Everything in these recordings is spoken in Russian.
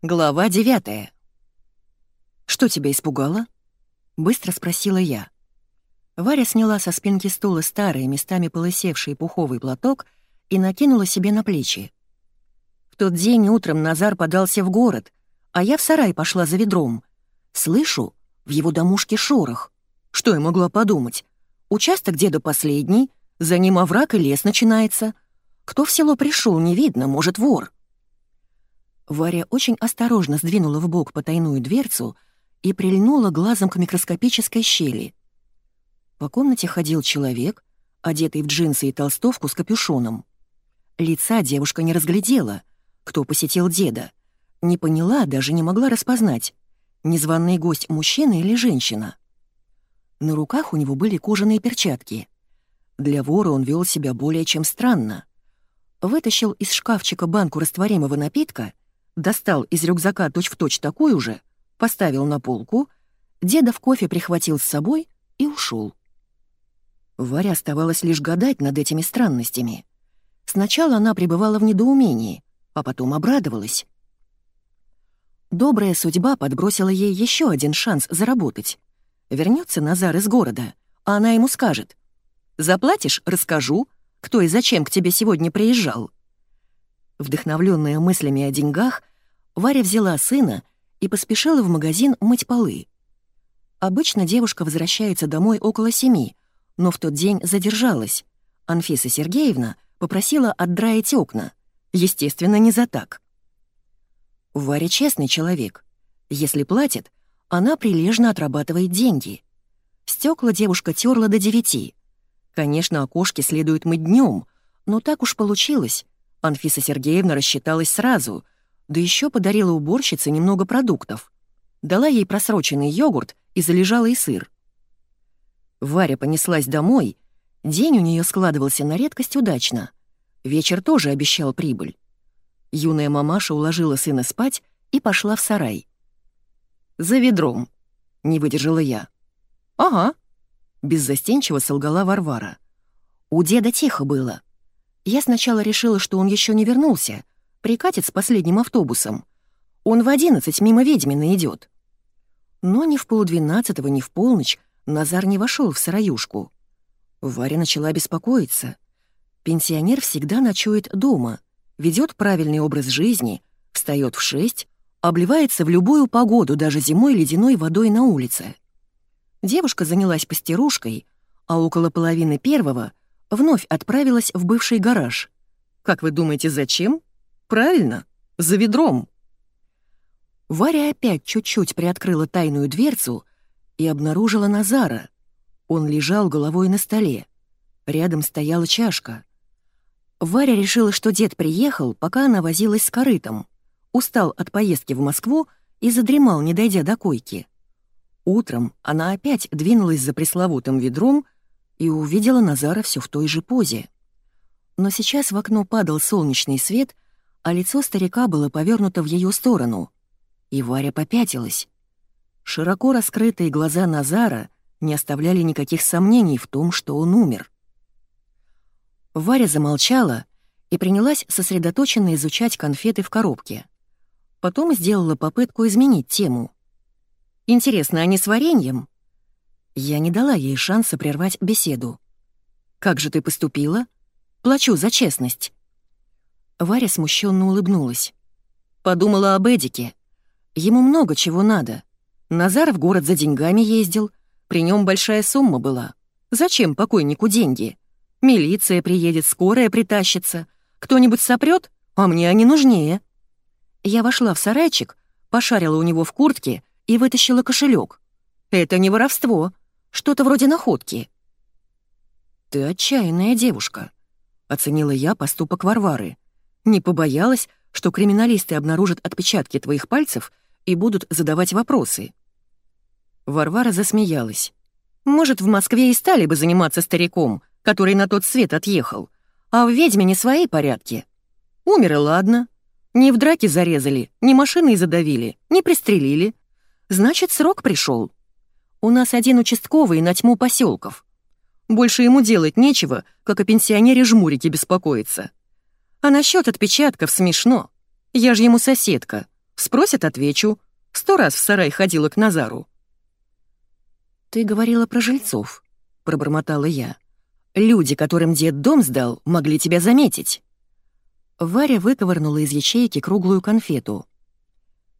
Глава девятая. «Что тебя испугало?» — быстро спросила я. Варя сняла со спинки стула старый, местами полысевший пуховый платок и накинула себе на плечи. В тот день утром Назар подался в город, а я в сарай пошла за ведром. Слышу, в его домушке шорох. Что я могла подумать? Участок деда последний, за ним овраг и лес начинается. Кто в село пришел, не видно, может, вор. Варя очень осторожно сдвинула в бок потайную дверцу и прильнула глазом к микроскопической щели. По комнате ходил человек, одетый в джинсы и толстовку с капюшоном. Лица девушка не разглядела, кто посетил деда. Не поняла, даже не могла распознать, незваный гость мужчина или женщина. На руках у него были кожаные перчатки. Для вора он вел себя более чем странно. Вытащил из шкафчика банку растворимого напитка достал из рюкзака точь-в-точь точь такую же, поставил на полку, деда в кофе прихватил с собой и ушел. Варя оставалась лишь гадать над этими странностями. Сначала она пребывала в недоумении, а потом обрадовалась. Добрая судьба подбросила ей еще один шанс заработать. Вернется Назар из города, а она ему скажет. «Заплатишь — расскажу, кто и зачем к тебе сегодня приезжал». Вдохновленная мыслями о деньгах, Варя взяла сына и поспешила в магазин мыть полы. Обычно девушка возвращается домой около семи, но в тот день задержалась. Анфиса Сергеевна попросила отдраить окна. Естественно, не за так. Варя честный человек. Если платит, она прилежно отрабатывает деньги. Стекла девушка терла до девяти. Конечно, окошки следует мыть днем, но так уж получилось. Анфиса Сергеевна рассчиталась сразу — да еще подарила уборщице немного продуктов. Дала ей просроченный йогурт и залежалый сыр. Варя понеслась домой. День у нее складывался на редкость удачно. Вечер тоже обещал прибыль. Юная мамаша уложила сына спать и пошла в сарай. «За ведром», — не выдержала я. «Ага», — беззастенчиво солгала Варвара. «У деда тихо было. Я сначала решила, что он еще не вернулся, прикатит с последним автобусом. Он в одиннадцать мимо Ведьмина идет. Но ни в полдвенадцатого, ни в полночь Назар не вошел в сыроюшку. Варя начала беспокоиться. Пенсионер всегда ночует дома, ведет правильный образ жизни, встает в шесть, обливается в любую погоду, даже зимой ледяной водой на улице. Девушка занялась постирушкой, а около половины первого вновь отправилась в бывший гараж. Как вы думаете, зачем? Правильно, за ведром. Варя опять чуть-чуть приоткрыла тайную дверцу и обнаружила Назара. Он лежал головой на столе. Рядом стояла чашка. Варя решила, что дед приехал, пока она возилась с корытом. Устал от поездки в Москву и задремал, не дойдя до койки. Утром она опять двинулась за пресловутым ведром и увидела Назара все в той же позе. Но сейчас в окно падал солнечный свет — а лицо старика было повернуто в ее сторону. И Варя попятилась. Широко раскрытые глаза Назара не оставляли никаких сомнений в том, что он умер. Варя замолчала и принялась сосредоточенно изучать конфеты в коробке. Потом сделала попытку изменить тему. «Интересно, они с вареньем?» Я не дала ей шанса прервать беседу. «Как же ты поступила? Плачу за честность». Варя смущенно улыбнулась. Подумала об Эдике. Ему много чего надо. Назар в город за деньгами ездил, при нем большая сумма была. Зачем покойнику деньги? Милиция приедет, скорая притащится. Кто-нибудь сопрет, а мне они нужнее. Я вошла в сарайчик, пошарила у него в куртке и вытащила кошелек. Это не воровство, что-то вроде находки. «Ты отчаянная девушка», — оценила я поступок Варвары. Не побоялась, что криминалисты обнаружат отпечатки твоих пальцев и будут задавать вопросы. Варвара засмеялась. Может, в Москве и стали бы заниматься стариком, который на тот свет отъехал, а в ведьме не свои порядки. Умер и ладно. Не в драке зарезали, не машиной задавили, не пристрелили. Значит, срок пришел. У нас один участковый на тьму поселков. Больше ему делать нечего, как о пенсионере жмурике беспокоиться. А насчет отпечатков смешно. Я же ему соседка. Спросят, отвечу. Сто раз в сарай ходила к Назару». «Ты говорила про жильцов», — пробормотала я. «Люди, которым дед дом сдал, могли тебя заметить». Варя выковырнула из ячейки круглую конфету.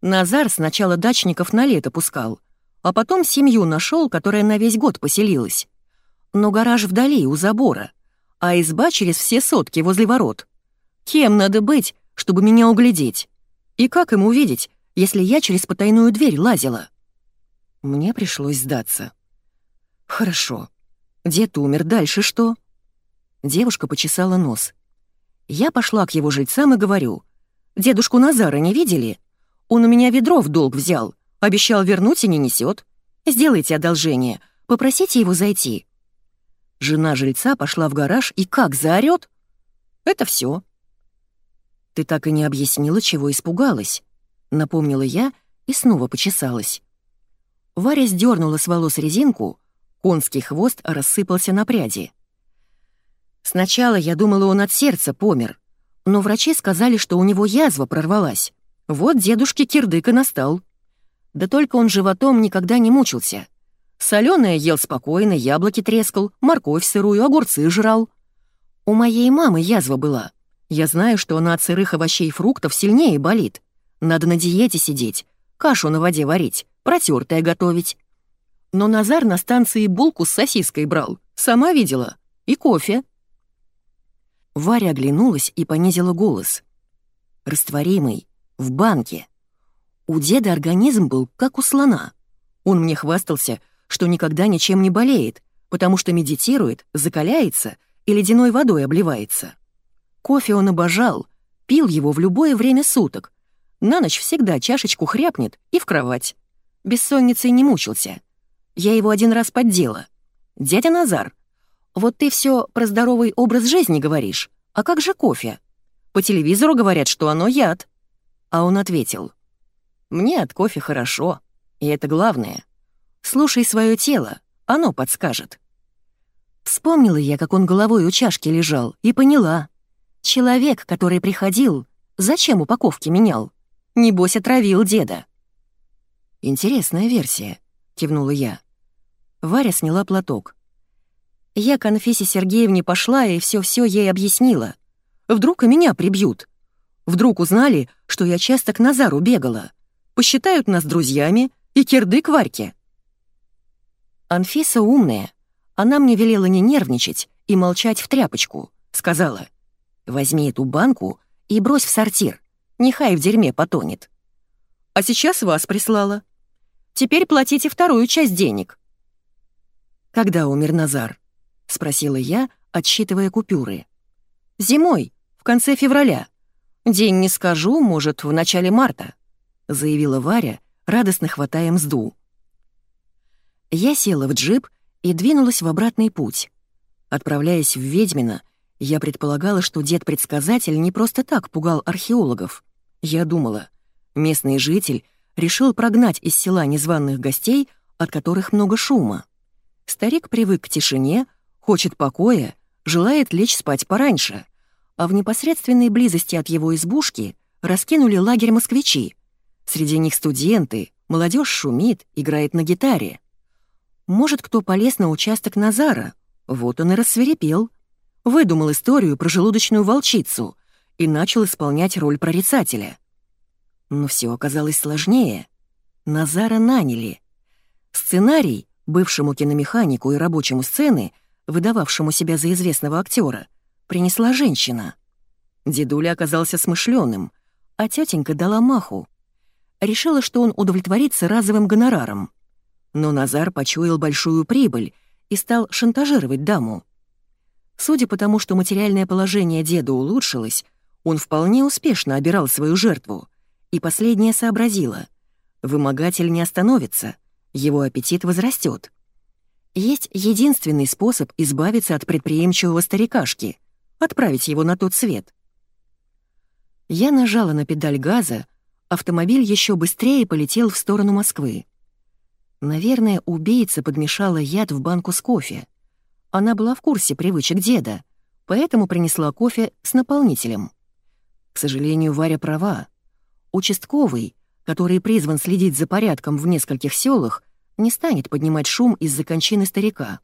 Назар сначала дачников на лето пускал, а потом семью нашел, которая на весь год поселилась. Но гараж вдали, у забора, а изба через все сотки возле ворот. Кем надо быть, чтобы меня углядеть? И как им увидеть, если я через потайную дверь лазила? Мне пришлось сдаться. Хорошо. Дед умер, дальше что? Девушка почесала нос. Я пошла к его жильцам и говорю. «Дедушку Назара не видели? Он у меня ведро в долг взял, обещал вернуть и не несет. Сделайте одолжение, попросите его зайти». Жена жильца пошла в гараж и как заорёт? Это все. «Ты так и не объяснила, чего испугалась», — напомнила я и снова почесалась. Варя сдернула с волос резинку, конский хвост рассыпался на пряди. Сначала я думала, он от сердца помер, но врачи сказали, что у него язва прорвалась. Вот дедушке кирдык и настал. Да только он животом никогда не мучился. Солёное ел спокойно, яблоки трескал, морковь сырую, огурцы жрал. У моей мамы язва была. Я знаю, что она от сырых овощей и фруктов сильнее болит. Надо на диете сидеть, кашу на воде варить, протертое готовить. Но Назар на станции булку с сосиской брал, сама видела, и кофе. Варя оглянулась и понизила голос. Растворимый, в банке. У деда организм был как у слона. Он мне хвастался — что никогда ничем не болеет, потому что медитирует, закаляется и ледяной водой обливается. Кофе он обожал, пил его в любое время суток. На ночь всегда чашечку хряпнет и в кровать. Бессонницей не мучился. Я его один раз поддела. «Дядя Назар, вот ты все про здоровый образ жизни говоришь, а как же кофе? По телевизору говорят, что оно яд». А он ответил, «Мне от кофе хорошо, и это главное. Слушай свое тело, оно подскажет. Вспомнила я, как он головой у чашки лежал, и поняла. Человек, который приходил, зачем упаковки менял? Небось, отравил деда. «Интересная версия», — кивнула я. Варя сняла платок. Я к Анфисе Сергеевне пошла и все-все ей объяснила. Вдруг и меня прибьют. Вдруг узнали, что я часто к Назару бегала. Посчитают нас друзьями и кирдык Варьке. Анфиса умная. Она мне велела не нервничать и молчать в тряпочку. Сказала, возьми эту банку и брось в сортир. Нехай в дерьме потонет. А сейчас вас прислала. Теперь платите вторую часть денег. «Когда умер Назар?» — спросила я, отсчитывая купюры. «Зимой, в конце февраля. День не скажу, может, в начале марта», — заявила Варя, радостно хватая мзду. Я села в джип и двинулась в обратный путь. Отправляясь в Ведьмино, я предполагала, что дед-предсказатель не просто так пугал археологов. Я думала, местный житель решил прогнать из села незваных гостей, от которых много шума. Старик привык к тишине, хочет покоя, желает лечь спать пораньше, а в непосредственной близости от его избушки раскинули лагерь москвичи. Среди них студенты, молодежь шумит, играет на гитаре. Может, кто полез на участок Назара? Вот он и рассверепел. Выдумал историю про желудочную волчицу и начал исполнять роль прорицателя. Но все оказалось сложнее. Назара наняли. Сценарий, бывшему киномеханику и рабочему сцены, выдававшему себя за известного актера, принесла женщина. Дедуля оказался смышленым, а тетенька дала маху. Решила, что он удовлетворится разовым гонораром. Но Назар почуял большую прибыль и стал шантажировать даму. Судя по тому, что материальное положение деда улучшилось, он вполне успешно обирал свою жертву, и последняя сообразила. Вымогатель не остановится, его аппетит возрастет. Есть единственный способ избавиться от предприимчивого старикашки — отправить его на тот свет. Я нажала на педаль газа, автомобиль еще быстрее полетел в сторону Москвы. Наверное, убийца подмешала яд в банку с кофе. Она была в курсе привычек деда, поэтому принесла кофе с наполнителем. К сожалению, Варя права. Участковый, который призван следить за порядком в нескольких селах, не станет поднимать шум из-за кончины старика.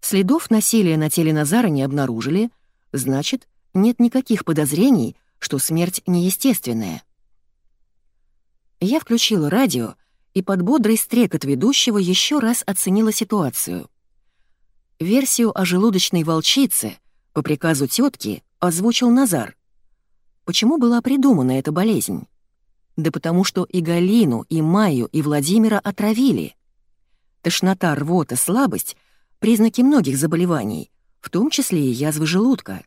Следов насилия на теле Назара не обнаружили, значит, нет никаких подозрений, что смерть неестественная. Я включила радио и под бодрый стрекот ведущего еще раз оценила ситуацию. Версию о желудочной волчице по приказу тетки озвучил Назар. Почему была придумана эта болезнь? Да потому что и Галину, и Майю, и Владимира отравили. Тошнота, рвота, слабость — признаки многих заболеваний, в том числе и язвы желудка.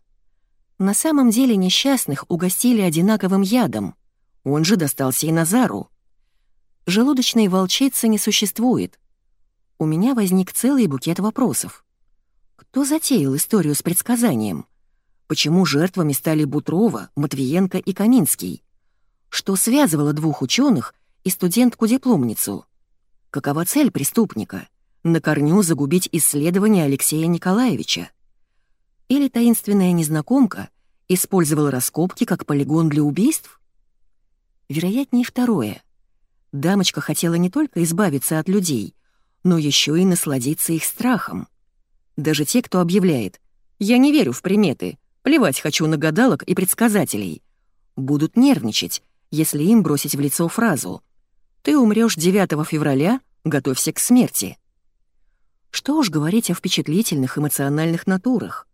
На самом деле несчастных угостили одинаковым ядом, он же достался и Назару. Желудочной волчицы не существует. У меня возник целый букет вопросов. Кто затеял историю с предсказанием? Почему жертвами стали Бутрова, Матвиенко и Каминский? Что связывало двух ученых и студентку-дипломницу? Какова цель преступника? На корню загубить исследования Алексея Николаевича? Или таинственная незнакомка использовала раскопки как полигон для убийств? Вероятнее второе. Дамочка хотела не только избавиться от людей, но еще и насладиться их страхом. Даже те, кто объявляет «Я не верю в приметы, Плевать хочу на гадалок и предсказателей. Будут нервничать, если им бросить в лицо фразу «Ты умрёшь 9 февраля, готовься к смерти». Что уж говорить о впечатлительных эмоциональных натурах.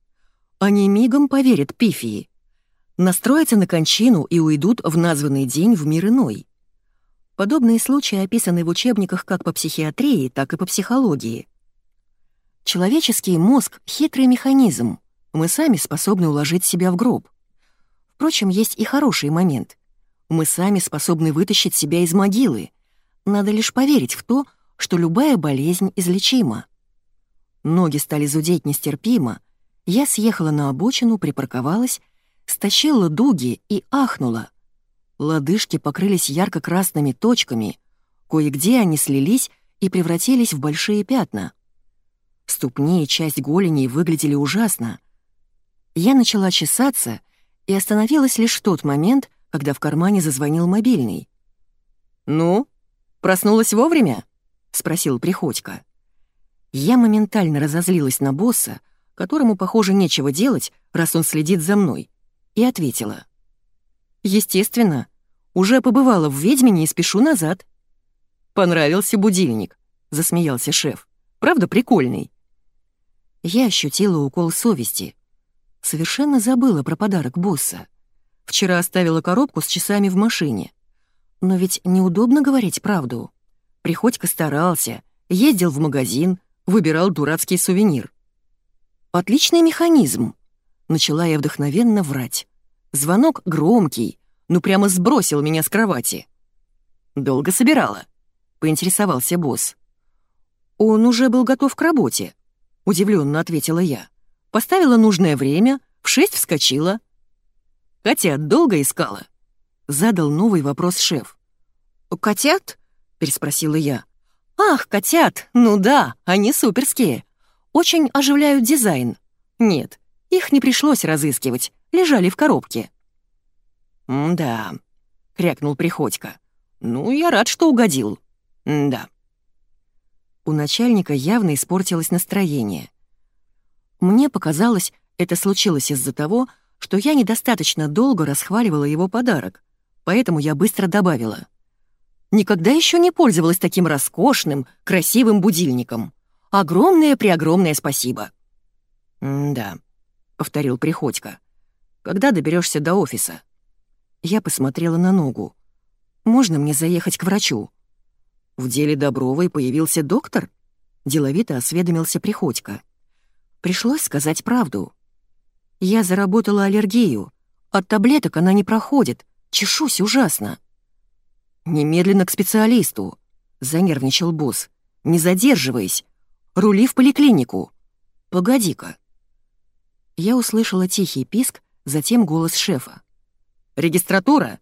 Они мигом поверят пифии. Настроятся на кончину и уйдут в названный день в мир иной. Подобные случаи описаны в учебниках как по психиатрии, так и по психологии. Человеческий мозг — хитрый механизм — мы сами способны уложить себя в гроб. Впрочем, есть и хороший момент. Мы сами способны вытащить себя из могилы. Надо лишь поверить в то, что любая болезнь излечима. Ноги стали зудеть нестерпимо. Я съехала на обочину, припарковалась, стащила дуги и ахнула. Лодыжки покрылись ярко-красными точками, кое-где они слились и превратились в большие пятна. Ступни и часть голени выглядели ужасно. Я начала чесаться и остановилась лишь в тот момент, когда в кармане зазвонил мобильный. «Ну, проснулась вовремя?» — спросил Приходько. Я моментально разозлилась на босса, которому, похоже, нечего делать, раз он следит за мной, и ответила. «Естественно. Уже побывала в «Ведьмине» и спешу назад». «Понравился будильник», — засмеялся шеф. «Правда прикольный?» Я ощутила укол совести. Совершенно забыла про подарок босса. Вчера оставила коробку с часами в машине. Но ведь неудобно говорить правду. Приходько старался, ездил в магазин, выбирал дурацкий сувенир. «Отличный механизм», — начала я вдохновенно врать. Звонок громкий, ну прямо сбросил меня с кровати. «Долго собирала?» — поинтересовался босс. «Он уже был готов к работе», — удивленно ответила я. Поставила нужное время, в шесть вскочила. «Котят долго искала?» — задал новый вопрос шеф. «Котят?» — переспросила я. «Ах, котят! Ну да, они суперские. Очень оживляют дизайн. Нет, их не пришлось разыскивать, лежали в коробке». «Да», — крякнул Приходько. «Ну, я рад, что угодил. да». У начальника явно испортилось настроение. Мне показалось, это случилось из-за того, что я недостаточно долго расхваливала его подарок, поэтому я быстро добавила. Никогда еще не пользовалась таким роскошным, красивым будильником. Огромное-преогромное спасибо. «Да», — повторил Приходько. «Когда доберешься до офиса?» Я посмотрела на ногу. «Можно мне заехать к врачу?» В деле Добровой появился доктор? Деловито осведомился Приходько. Пришлось сказать правду. Я заработала аллергию. От таблеток она не проходит. Чешусь ужасно. «Немедленно к специалисту», — занервничал босс. «Не задерживаясь. Рули в поликлинику. Погоди-ка». Я услышала тихий писк, затем голос шефа. «Регистратура?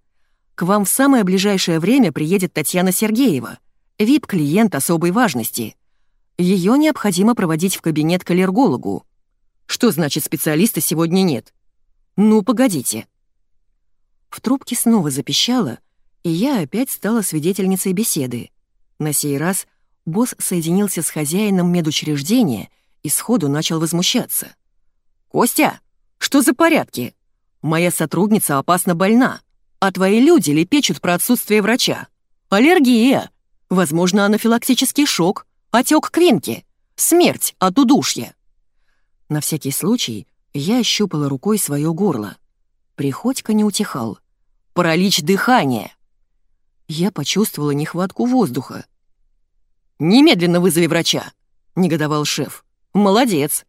К вам в самое ближайшее время приедет Татьяна Сергеева, вип-клиент особой важности. Ее необходимо проводить в кабинет к аллергологу. Что значит специалиста сегодня нет? Ну, погодите. В трубке снова запищало, И я опять стала свидетельницей беседы. На сей раз босс соединился с хозяином медучреждения и сходу начал возмущаться. «Костя, что за порядки? Моя сотрудница опасно больна, а твои люди лепечут про отсутствие врача. Аллергия, возможно, анафилактический шок, отек квинки, смерть от удушья». На всякий случай я ощупала рукой свое горло. Приходько не утихал. «Паралич дыхания!» Я почувствовала нехватку воздуха. «Немедленно вызови врача!» — негодовал шеф. «Молодец!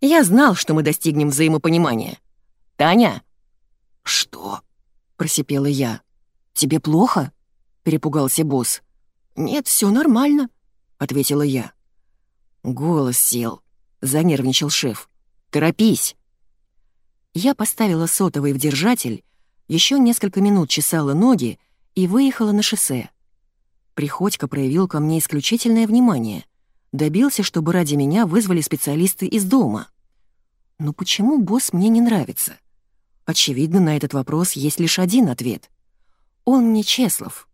Я знал, что мы достигнем взаимопонимания. Таня!» «Что?» — просипела я. «Тебе плохо?» — перепугался босс. «Нет, все нормально», — ответила я. Голос сел. Занервничал шеф. «Торопись!» Я поставила сотовый в держатель, еще несколько минут чесала ноги и выехала на шоссе. Приходько проявил ко мне исключительное внимание. Добился, чтобы ради меня вызвали специалисты из дома. Но почему босс мне не нравится? Очевидно, на этот вопрос есть лишь один ответ. Он не Чеслов.